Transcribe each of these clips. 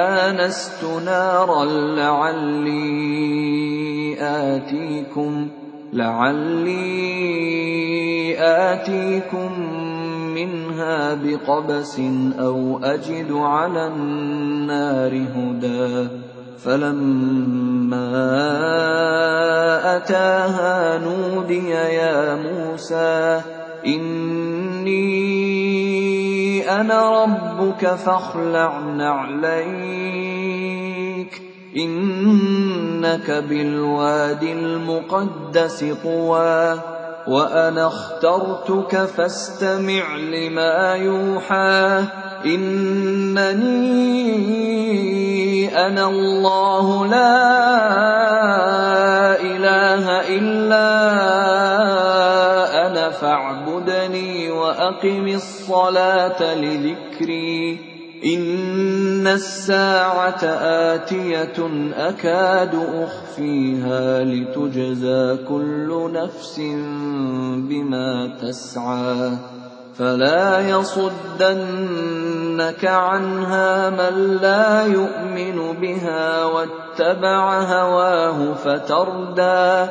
آنست نارا لعلي آتيكم لعلي آتيكم منها بقبس أو أجد على النار هدى. فلما أتاها نودي يا موسى إني أنا ربك فاخلع نعليك. إنك بالواد المقدس طوى. وأنا اخترتك فاستمع لما يوحى. إنني أنا الله لا إله إلا فاعبدني وأقم الصلاة لذكري. إن الساعة آتية أكاد أخفيها لتجزى كل نفس بما تسعى. فلا يصدنك عنها من لا يؤمن بها واتبع هواه فتردى.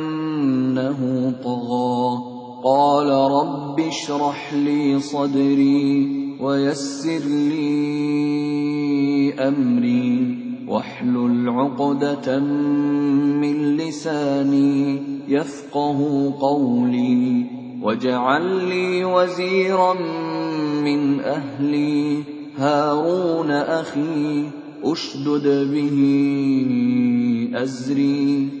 إنه طغى. قال رب اشرح لي صدري ويسر لي أمري واحلل عقدة من لساني يفقه قولي واجعل لي وزيرا من أهلي. هارون أخي أشدد به أزري.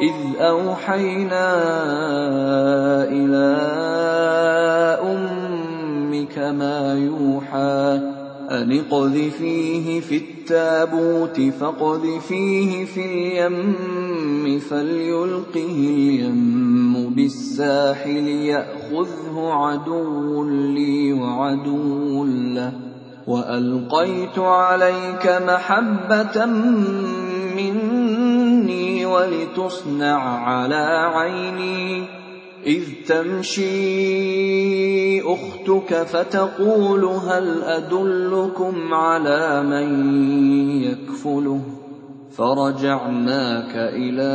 إذ أوحينا إلى أمك ما يوحى أن اقذفيه في التابوت فاقذفيه في اليم فليلقه اليم بالساحل يأخذه عدو لي وعدو له وَأَلْقَيْتُ عَلَيْكَ مَحَبَّةً مِّنِّي وَلِتُصْنَعَ عَلَىٰ عَيْنِي. إِذْ تَمْشِي أُخْتُكَ فَتَقُولُ هَلْ أَدُلُّكُمْ عَلَىٰ مَن يَكْفُلُهُ ۖ؟ فَرَجَعْنَاكَ إِلَىٰ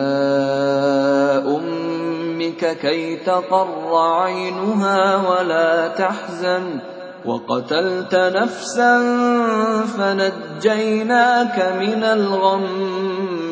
أُمِّكَ كَيْ تَقَرَّ عَيْنُهَا وَلَا تَحْزَنَ ۚ. وَقَتَلْتَ نَفْسًا فَنَجَّيْنَاكَ مِنَ الْغَمِّ.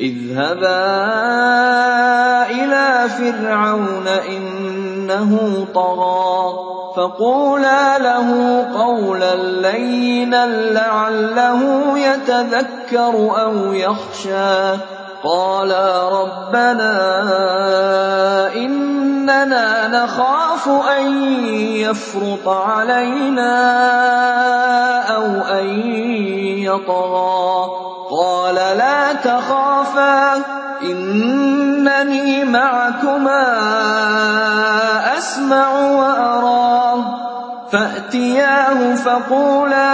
اذْهَبَا إِلَىٰ فِرْعَوْنَ إِنَّهُ طَغَىٰ فَقُولَا لَهُ قَوْلًا لَّيِّنًا لَّعَلَّهُ يَتَذَكَّرُ أَوْ يَخْشَىٰ قَالَا رَبَّنَا إِنَّنَا نَخَافُ أَن يَفْرُطَ عَلَيْنَا أَوْ أَن يَطْغَىٰ قَالَ لَا تَخَافَا إِنَّنِي مَعَكُمَا أَسْمَعُ وَأَرَىٰ. فَأْتِيَاهُ فَقُولَا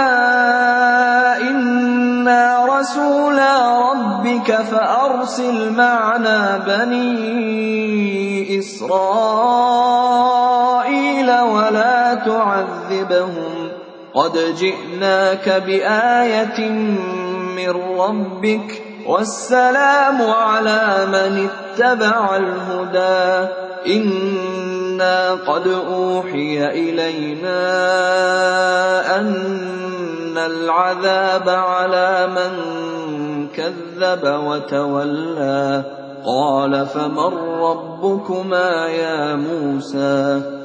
إِنَّا رَسُولَا رَبِّكَ فَأَرْسِلْ مَعَنَا بَنِي إِسْرَائِيلَ وَلَا تُعَذِّبْهُمْ ۖ. قَدْ جِئْنَاكَ بِآيَةٍ مِّن رَّبِّكَ ۖ وَالسَّلَامُ عَلَىٰ مَنِ اتَّبَعَ الْهُدَىٰ. إِنَّا قَدْ أُوحِيَ إِلَيْنَا أَنَّ الْعَذَابَ عَلَىٰ مَن كَذَّبَ وَتَوَلَّىٰ. قَالَ فَمَن رَّبُّكُمَا يَا مُوسَىٰ؟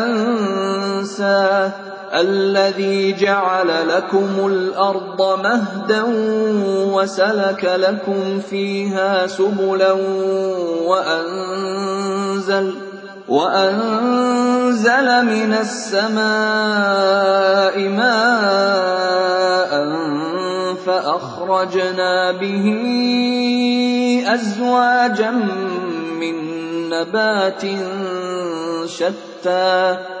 الَّذِي جَعَلَ لَكُمُ الْأَرْضَ مَهْدًا وَسَلَكَ لَكُمْ فِيهَا سُبُلًا وَأَنزَلَ مِنَ السَّمَاءِ مَاءً فَأَخْرَجْنَا بِهِ أَزْوَاجًا مِّن نَّبَاتٍ شَتَّىٰ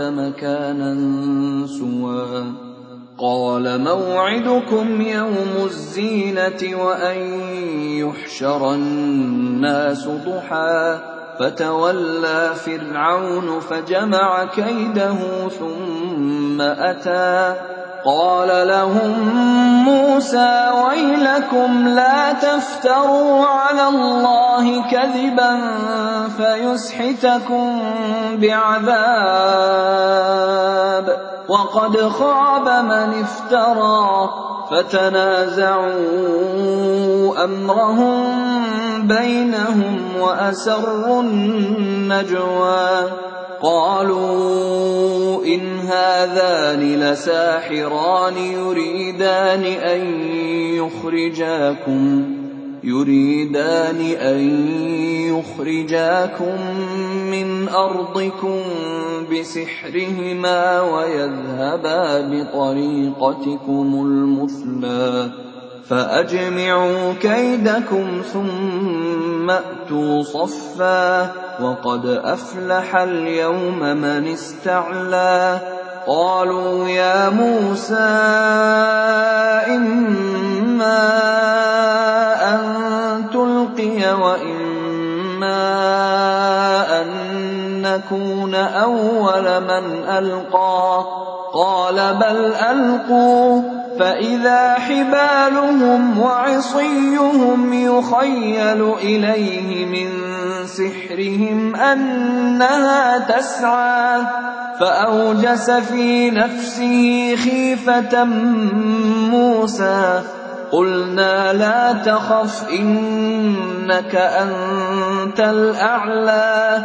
مَكَانًا سُوًى قَالَ مَوْعِدُكُمْ يَوْمُ الزِّينَةِ وَأَن يُحْشَرَ النَّاسُ ضُحًى. فَتَوَلَّىٰ فِرْعَوْنُ فَجَمَعَ كَيْدَهُ ثُمَّ أَتَىٰ. قَالَ لَهُم مُّوسَىٰ وَيْلَكُمْ لَا تَفْتَرُوا عَلَى اللَّهِ كَذِبًا فَيُسْحِتَكُم بِعَذَابٍ ۖ وَقَدْ خَابَ مَنِ افْتَرَىٰ فَتَنَازَعُوا أَمْرَهُم بَيْنَهُمْ وَأَسَرُّوا النَّجْوَىٰ قالوا إن هذان لساحران يريدان أن يخرجاكم يريدان أن يخرجاكم من أرضكم بسحرهما ويذهبا بطريقتكم المثلى. فأجمعوا كيدكم ثم أتوا صفا وقد أفلح اليوم من استعلى قالوا يا موسى إما أن تلقي وإما أن نكون أول من ألقى قال بل ألقوا فإذا حبالهم وعصيهم يخيل إليه من سحرهم أنها تسعى فأوجس في نفسه خيفة موسى قلنا لا تخف إنك أنت الأعلى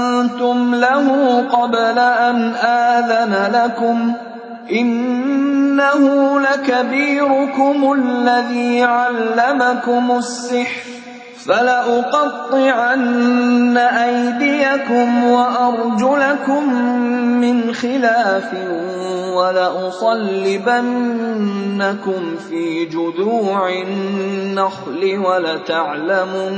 له قبل أن آذن لكم إنه لكبيركم الذي علمكم السحر فلأقطعن أيديكم وأرجلكم من خلاف ولأصلبنكم في جذوع النخل ولتعلمن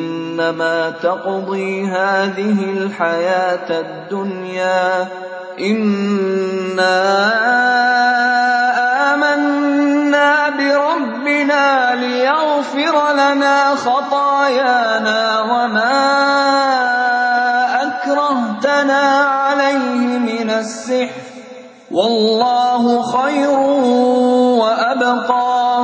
إنما تقضي هذه الحياة الدنيا. إنا آمنا بربنا ليغفر لنا خطايانا وما أكرهتنا عليه من السحر. والله خير وأبقى.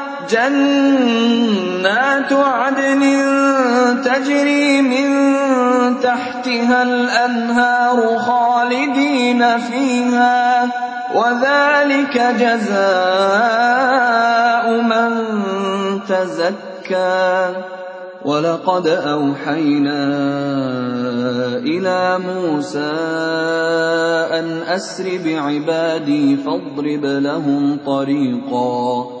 جنات عدن تجري من تحتها الأنهار خالدين فيها وذلك جزاء من تزكى. ولقد أوحينا إلى موسى أن أسر بعبادي فاضرب لهم طريقا.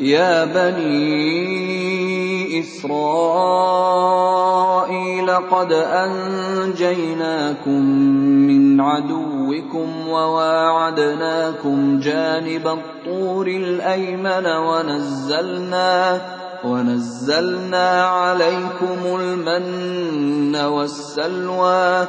يا بني إسرائيل قد أنجيناكم من عدوكم وواعدناكم جانب الطور الأيمن ونزلنا ونزلنا عليكم المن والسلوى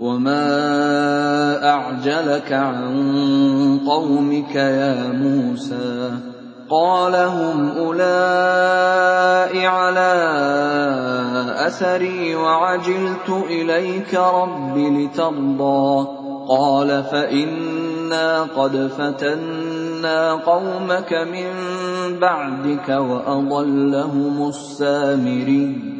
وما اعجلك عن قومك يا موسى قال هم اولئك على اثري وعجلت اليك رب لترضى قال فانا قد فتنا قومك من بعدك واضلهم السامري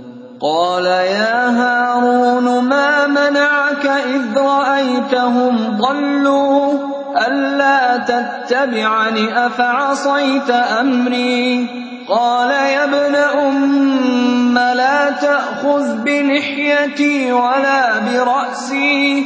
قال يا هارون ما منعك إذ رأيتهم ضلوا؟ ألا تتبعني؟ أفعصيت أمري؟ قال يا ابن أم لا تأخذ بلحيتي ولا برأسي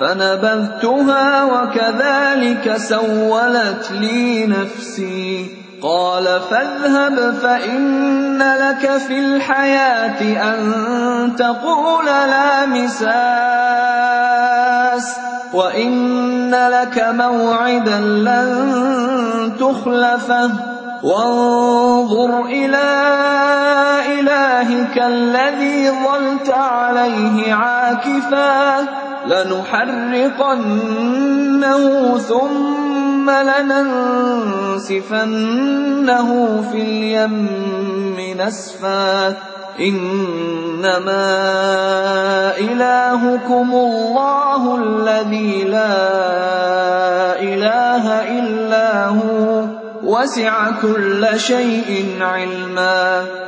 فنبذتها وكذلك سولت لي نفسي. قال فاذهب فإن لك في الحياة أن تقول لا مساس وإن لك موعدا لن تخلفه. وانظر إلى إلهك الذي ظلت عليه عاكفا. لنحرقنه ثم لننسفنه في اليم نسفا. إنما إلهكم الله الذي لا إله إلا هو. وسع كل شيء علما.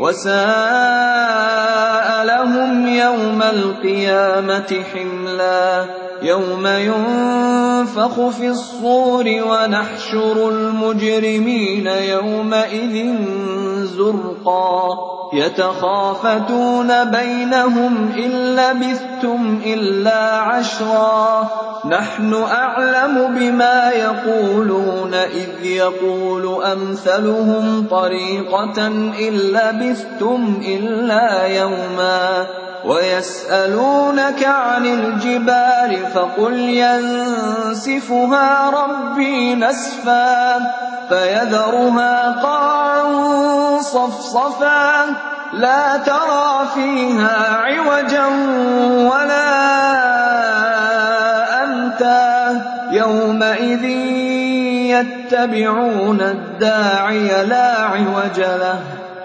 وَسَاءَ لَهُمْ يَوْمَ الْقِيَامَةِ حِمْلًا يَوْمَ يُنفَخُ فِي الصُّورِ وَنَحْشُرُ الْمُجْرِمِينَ يَوْمَئِذٍ زُرْقًا يَتَخَافَتُونَ بَيْنَهُمْ إِن لَّبِثْتُمْ إِلَّا عَشْرًا. نَّحْنُ أَعْلَمُ بِمَا يَقُولُونَ إِذْ يَقُولُ أَمْثَلُهُمْ طَرِيقَةً إِن لَّبِثْتُمْ إِلَّا يَوْمًا. وَيَسْأَلُونَكَ عَنِ الْجِبَالِ فَقُلْ يَنسِفُهَا رَبِّي نَسْفًا. فَيَذَرُهَا قَاعًا صَفْصَفًا. لَّا تَرَىٰ فِيهَا عِوَجًا وَلَا أَمْتًا. يَوْمَئِذٍ يَتَّبِعُونَ الدَّاعِيَ لَا عِوَجَ لَهُ.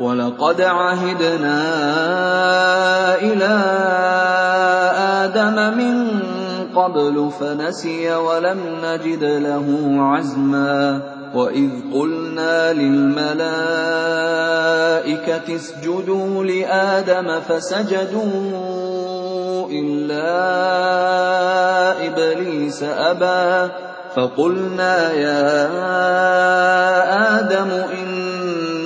وَلَقَدْ عَهِدْنَا إِلَىٰ آدَمَ مِن قَبْلُ فَنَسِيَ وَلَمْ نَجِدْ لَهُ عَزْمًا وَإِذْ قُلْنَا لِلْمَلَائِكَةِ اسْجُدُوا لِآدَمَ فَسَجَدُوا إِلَّا إِبْلِيسَ أَبَىٰ فَقُلْنَا يَا آدَمُ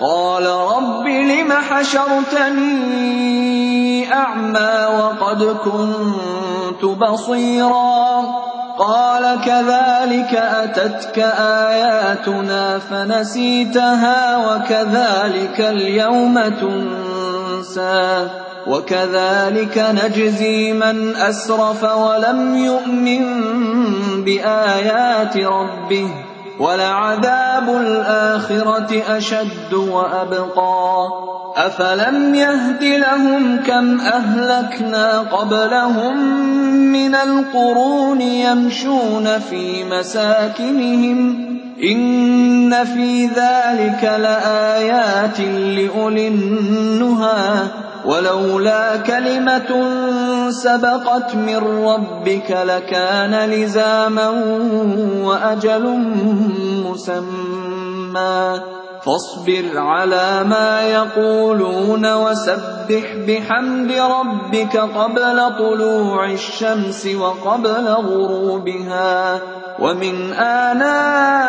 قَالَ رَبِّ لِمَ حَشَرْتَنِي أَعْمَىٰ وَقَدْ كُنتُ بَصِيرًا قَالَ كَذَٰلِكَ أَتَتْكَ آيَاتُنَا فَنَسِيتَهَا وَكَذَٰلِكَ الْيَوْمَ تُنسَىٰ وكذلك نجزي من أسرف ولم يؤمن بآيات ربه ولعذاب الآخرة أشد وأبقى. أفلم يهد لهم كم أهلكنا قبلهم من القرون يمشون في مساكنهم. إِنَّ فِي ذَٰلِكَ لَآيَاتٍ لِّأُولِي النُّهَىٰ. وَلَوْلَا كَلِمَةٌ سَبَقَتْ مِن رَّبِّكَ لَكَانَ لِزَامًا وَأَجَلٌ مُّسَمًّى. فاصبر على ما يقولون وسبح بحمد ربك قبل طلوع الشمس وقبل غروبها. ومن آناء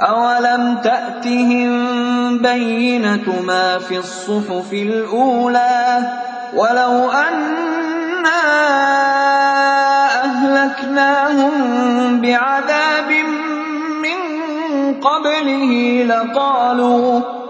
أَوَلَمْ تَأْتِهِم بَيِّنَةُ مَا فِي الصُّحُفِ الْأُولَىٰ وَلَوْ أَنَّا أَهْلَكْنَاهُم بِعَذَابٍ مِّن قَبْلِهِ لَقَالُوا